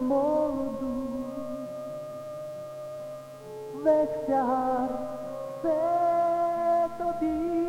modu Vexia se e di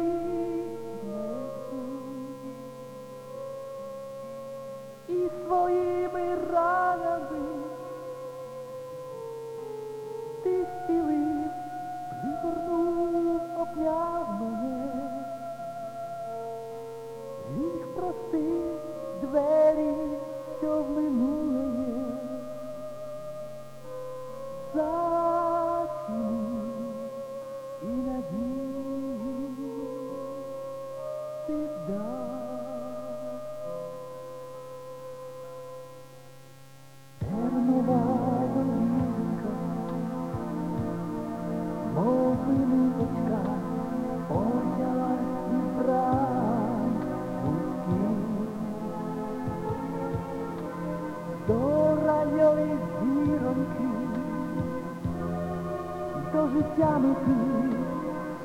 мети,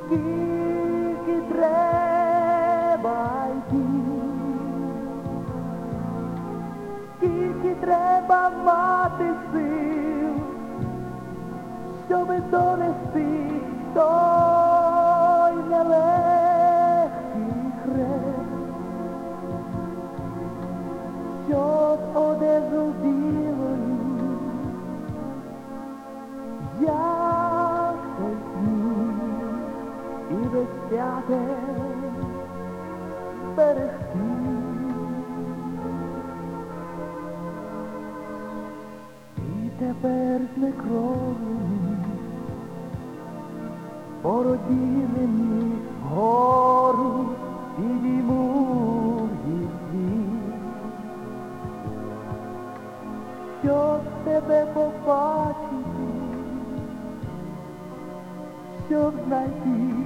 скільки треба йти, скільки треба мати сил, щоби донести той нелегкий хрест, щоб безсвяте берегти. І тепер з некровними породілені вгору підійму її, щоб тебе побачити, щоб знайти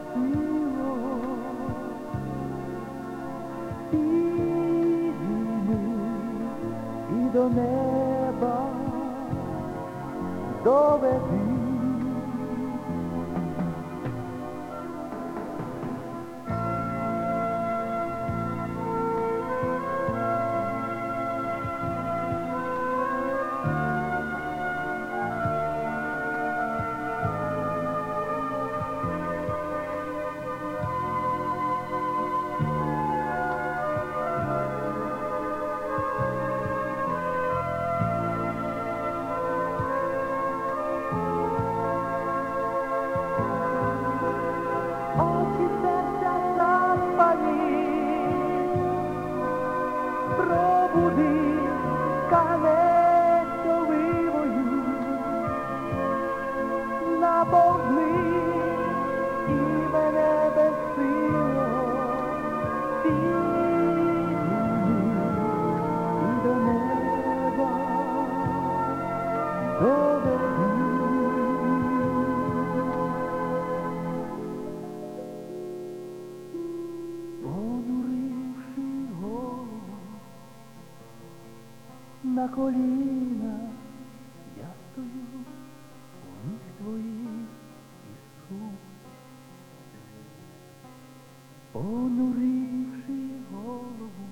і до неба доведи. очі коліна, я стою у ніг твоїх Ісус. Понуривши голову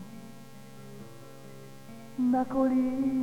на коліна,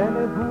and it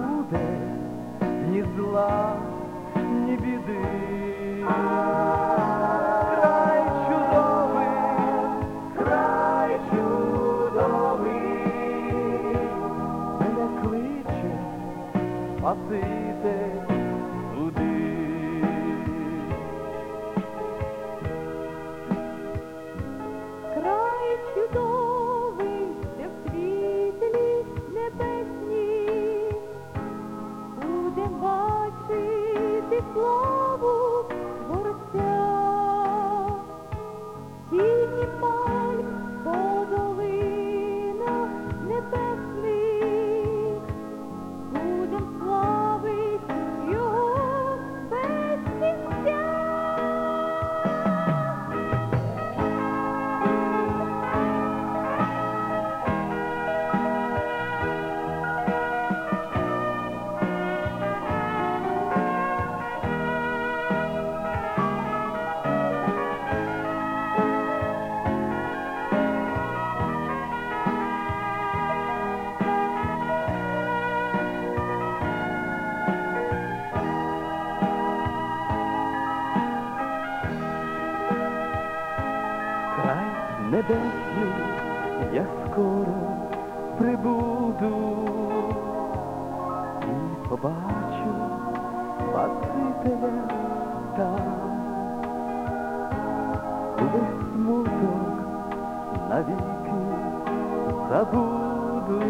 забуду,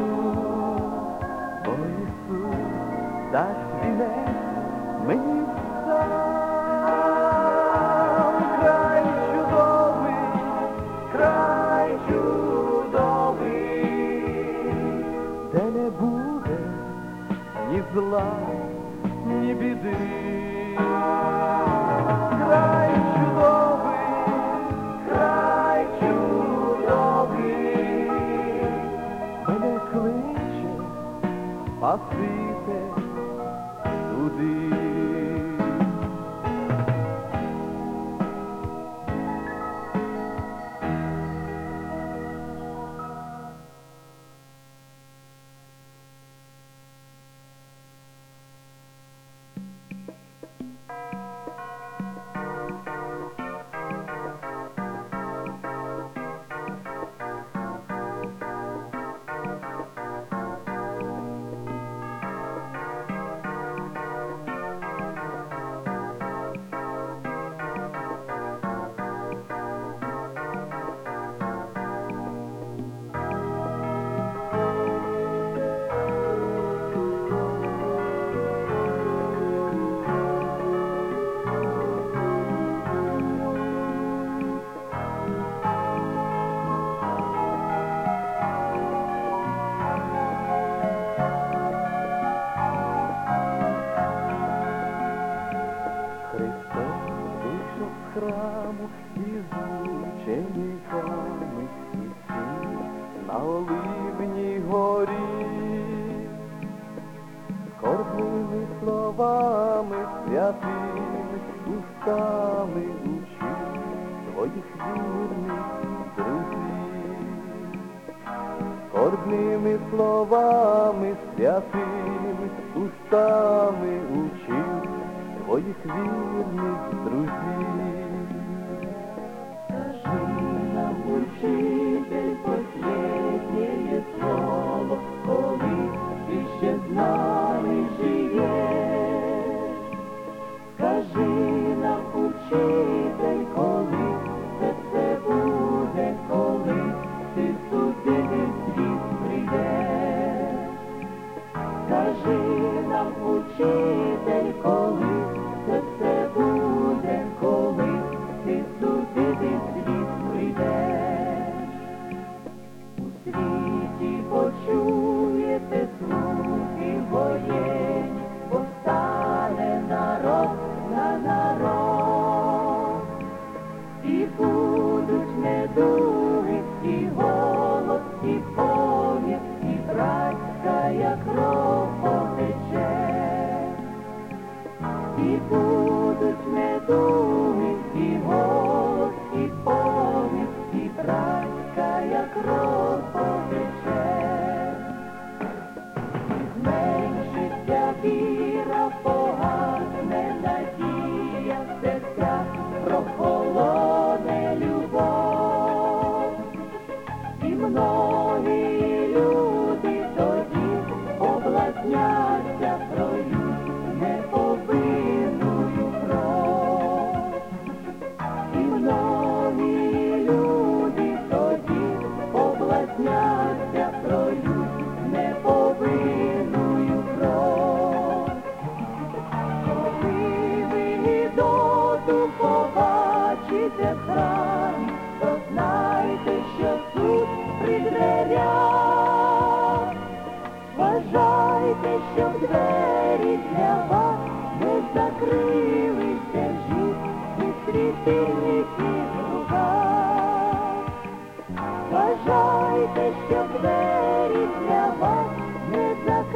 бо Ісус дасть вінець мені сам. край чудовий, край чудовий, де не буде ні зла. hafife ти устали лучі твоїх вірних друзів, кордними словами святими устами учи твоїх вірних друзів. Скажи нам учи.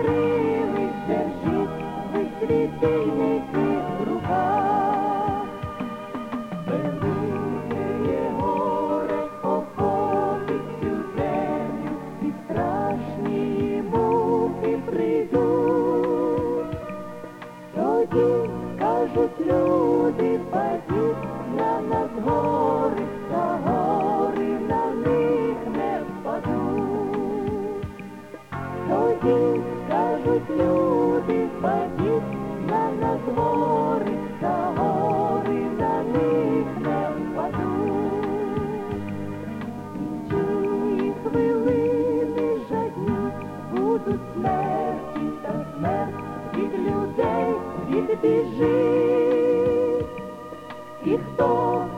Thank.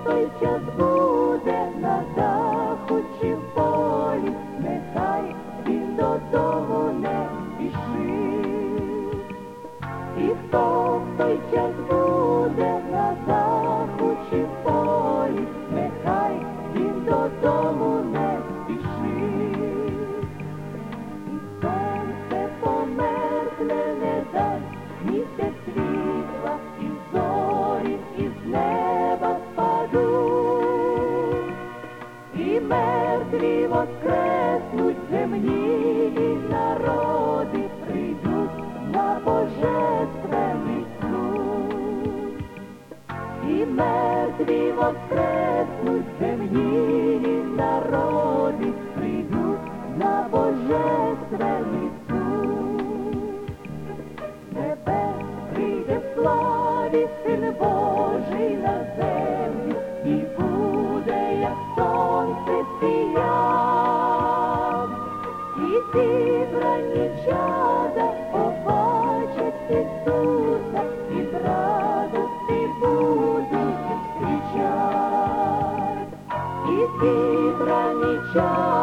Той час буде Thank you. show.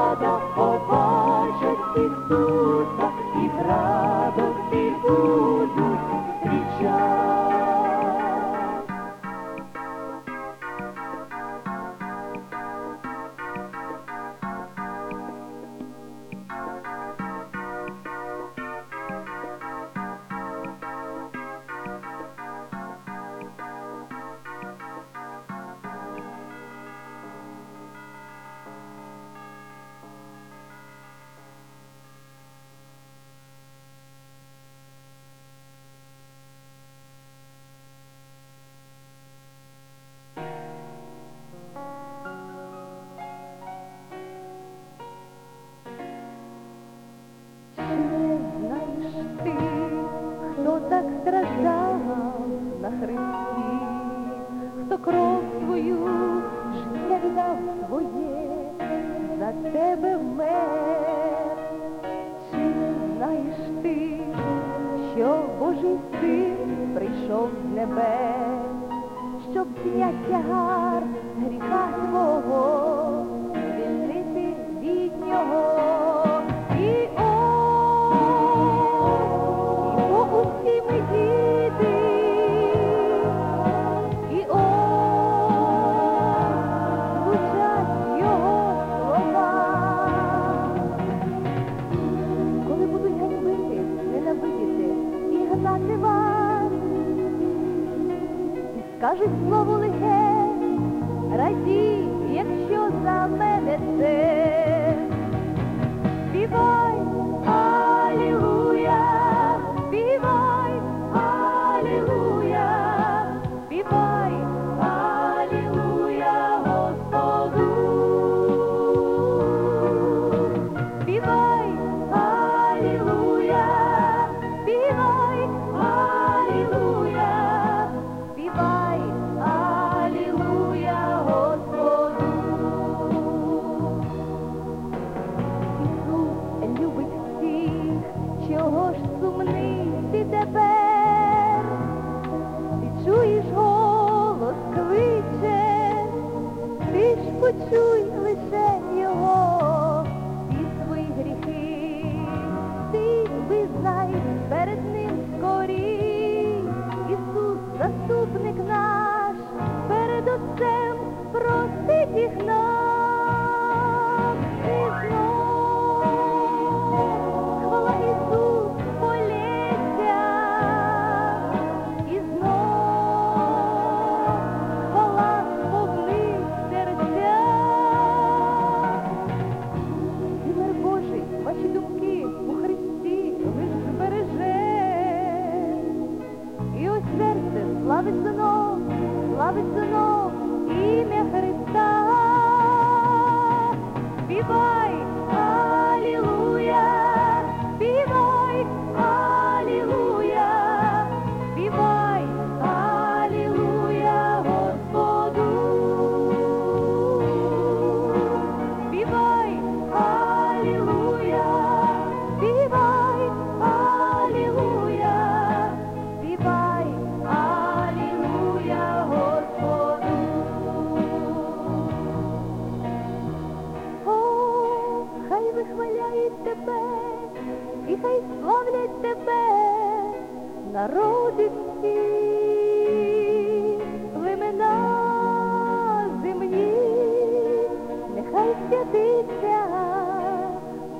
Святиться,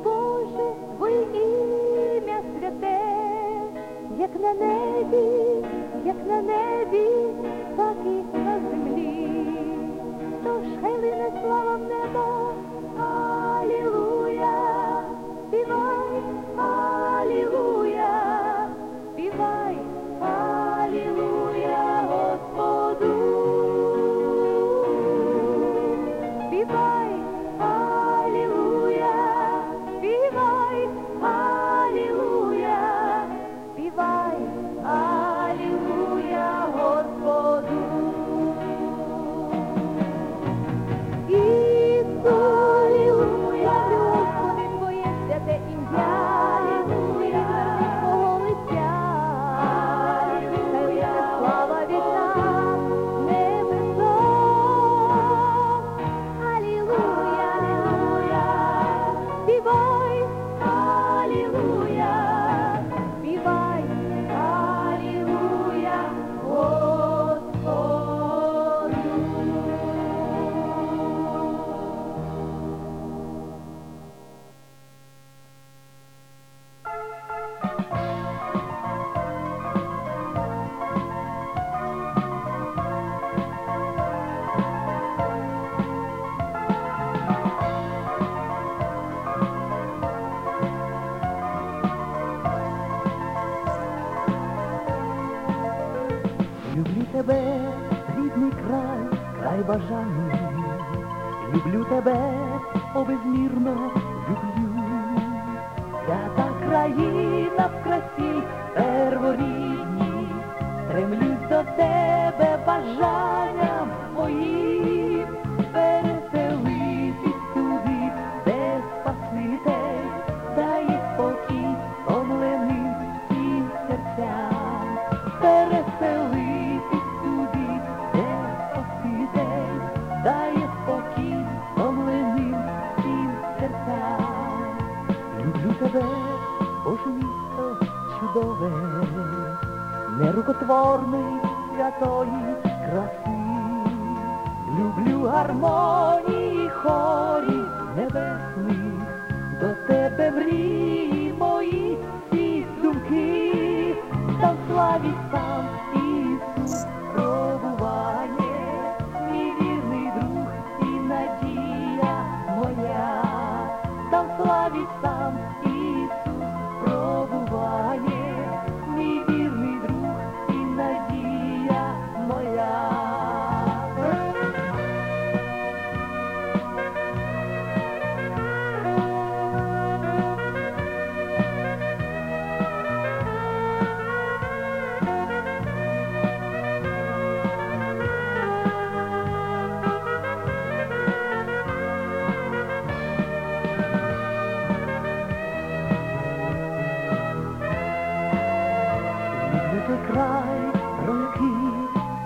Боже, Твоє ім'я святе, як на небі, як на небі, так і на землі, тож хай слава в небо. тебе, рідний край, край бажаний, люблю тебе, обезмірно безмірно люблю, свята країна в красі перворідній, стремлюсь до тебе бажанням твоїм. рукотворний святої краси, люблю гармонію.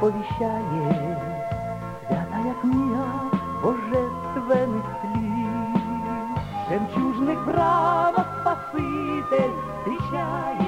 powisiaje, Świata jak mija bożestwenych tli. Жемчужных браво спаситель встречает.